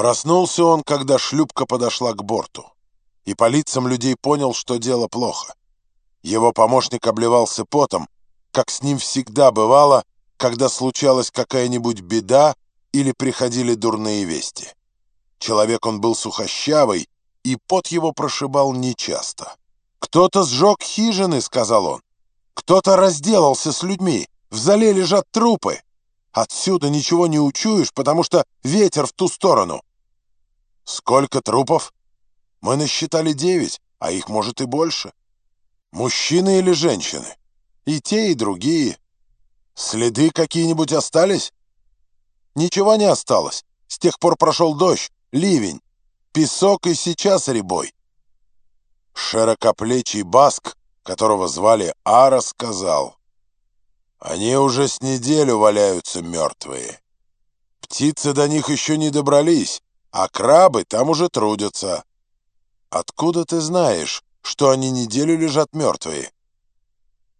Проснулся он, когда шлюпка подошла к борту, и по лицам людей понял, что дело плохо. Его помощник обливался потом, как с ним всегда бывало, когда случалась какая-нибудь беда или приходили дурные вести. Человек он был сухощавый, и пот его прошибал нечасто. «Кто-то сжег хижины», — сказал он. «Кто-то разделался с людьми. В зале лежат трупы. Отсюда ничего не учуешь, потому что ветер в ту сторону». «Сколько трупов?» «Мы насчитали девять, а их может и больше». «Мужчины или женщины?» «И те, и другие». «Следы какие-нибудь остались?» «Ничего не осталось. С тех пор прошел дождь, ливень. Песок и сейчас ребой». Широкоплечий баск, которого звали Ара, сказал, «Они уже с неделю валяются мертвые. Птицы до них еще не добрались, а крабы там уже трудятся. Откуда ты знаешь, что они неделю лежат мертвые?»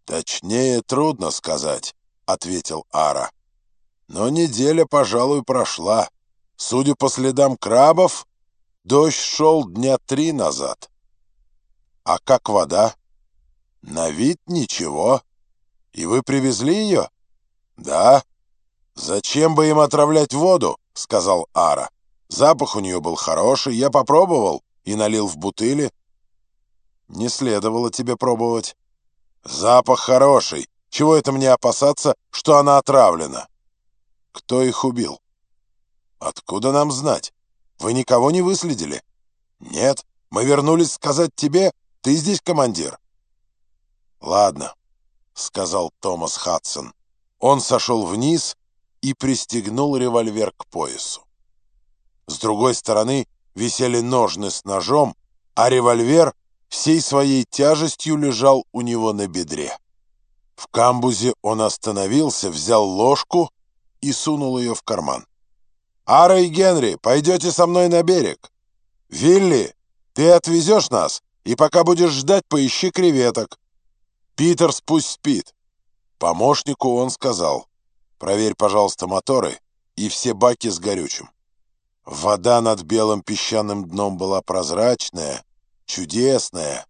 «Точнее, трудно сказать», — ответил Ара. «Но неделя, пожалуй, прошла. Судя по следам крабов, дождь шел дня три назад». «А как вода?» «На вид ничего. И вы привезли ее?» «Да». «Зачем бы им отравлять воду?» — сказал Ара. «Запах у нее был хороший, я попробовал и налил в бутыли». «Не следовало тебе пробовать». «Запах хороший. Чего это мне опасаться, что она отравлена?» «Кто их убил?» «Откуда нам знать? Вы никого не выследили?» «Нет, мы вернулись сказать тебе, ты здесь командир?» «Ладно», — сказал Томас Хадсон. Он сошел вниз и пристегнул револьвер к поясу. С другой стороны висели ножны с ножом, а револьвер всей своей тяжестью лежал у него на бедре. В камбузе он остановился, взял ложку и сунул ее в карман. «Ара и Генри, пойдете со мной на берег. Вилли, ты отвезешь нас, и пока будешь ждать, поищи креветок. Питерс пусть спит». Помощнику он сказал, «Проверь, пожалуйста, моторы и все баки с горючим». Вода над белым песчаным дном была прозрачная, чудесная,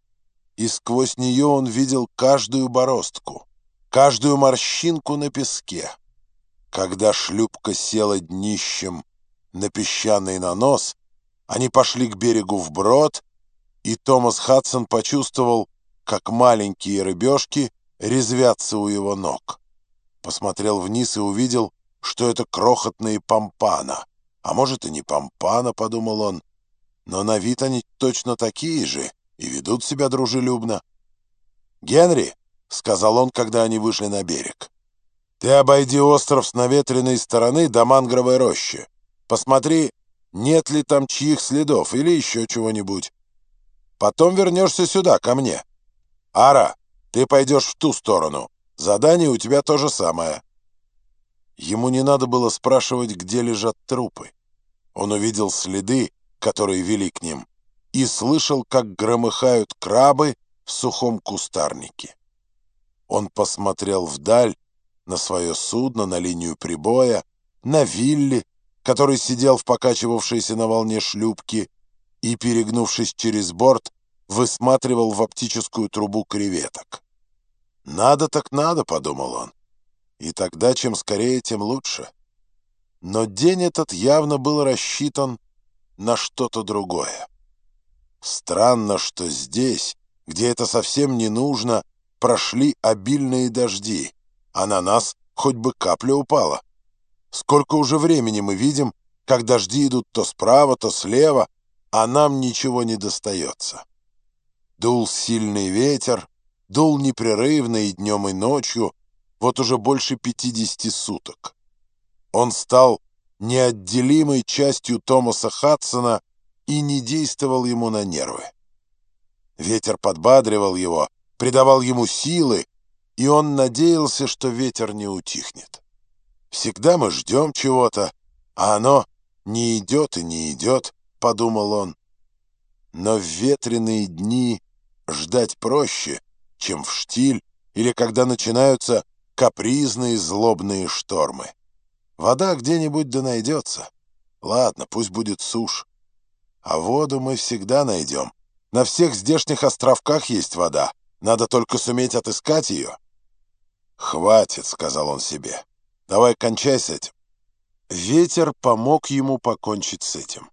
и сквозь нее он видел каждую бороздку, каждую морщинку на песке. Когда шлюпка села днищем на песчаный нанос, они пошли к берегу вброд, и Томас Хадсон почувствовал, как маленькие рыбешки резвятся у его ног. Посмотрел вниз и увидел, что это крохотные помпана. А может, и не помпана, подумал он, но на вид они точно такие же и ведут себя дружелюбно. «Генри», — сказал он, когда они вышли на берег, — «ты обойди остров с наветренной стороны до мангровой рощи. Посмотри, нет ли там чьих следов или еще чего-нибудь. Потом вернешься сюда, ко мне. Ара, ты пойдешь в ту сторону. Задание у тебя то же самое». Ему не надо было спрашивать, где лежат трупы. Он увидел следы, которые вели к ним, и слышал, как громыхают крабы в сухом кустарнике. Он посмотрел вдаль, на свое судно, на линию прибоя, на Вилли, который сидел в покачивавшейся на волне шлюпки и, перегнувшись через борт, высматривал в оптическую трубу креветок. «Надо так надо», — подумал он. И тогда, чем скорее, тем лучше. Но день этот явно был рассчитан на что-то другое. Странно, что здесь, где это совсем не нужно, прошли обильные дожди, а на нас хоть бы капля упала. Сколько уже времени мы видим, как дожди идут то справа, то слева, а нам ничего не достается. Дул сильный ветер, дул непрерывно и днем, и ночью, вот уже больше 50 суток. Он стал неотделимой частью Томаса Хадсона и не действовал ему на нервы. Ветер подбадривал его, придавал ему силы, и он надеялся, что ветер не утихнет. «Всегда мы ждем чего-то, а оно не идет и не идет», — подумал он. Но в ветреные дни ждать проще, чем в штиль или когда начинаются капризные злобные штормы. Вода где-нибудь да найдется. Ладно, пусть будет сушь. А воду мы всегда найдем. На всех здешних островках есть вода. Надо только суметь отыскать ее. «Хватит», — сказал он себе. «Давай кончай с этим». Ветер помог ему покончить с этим.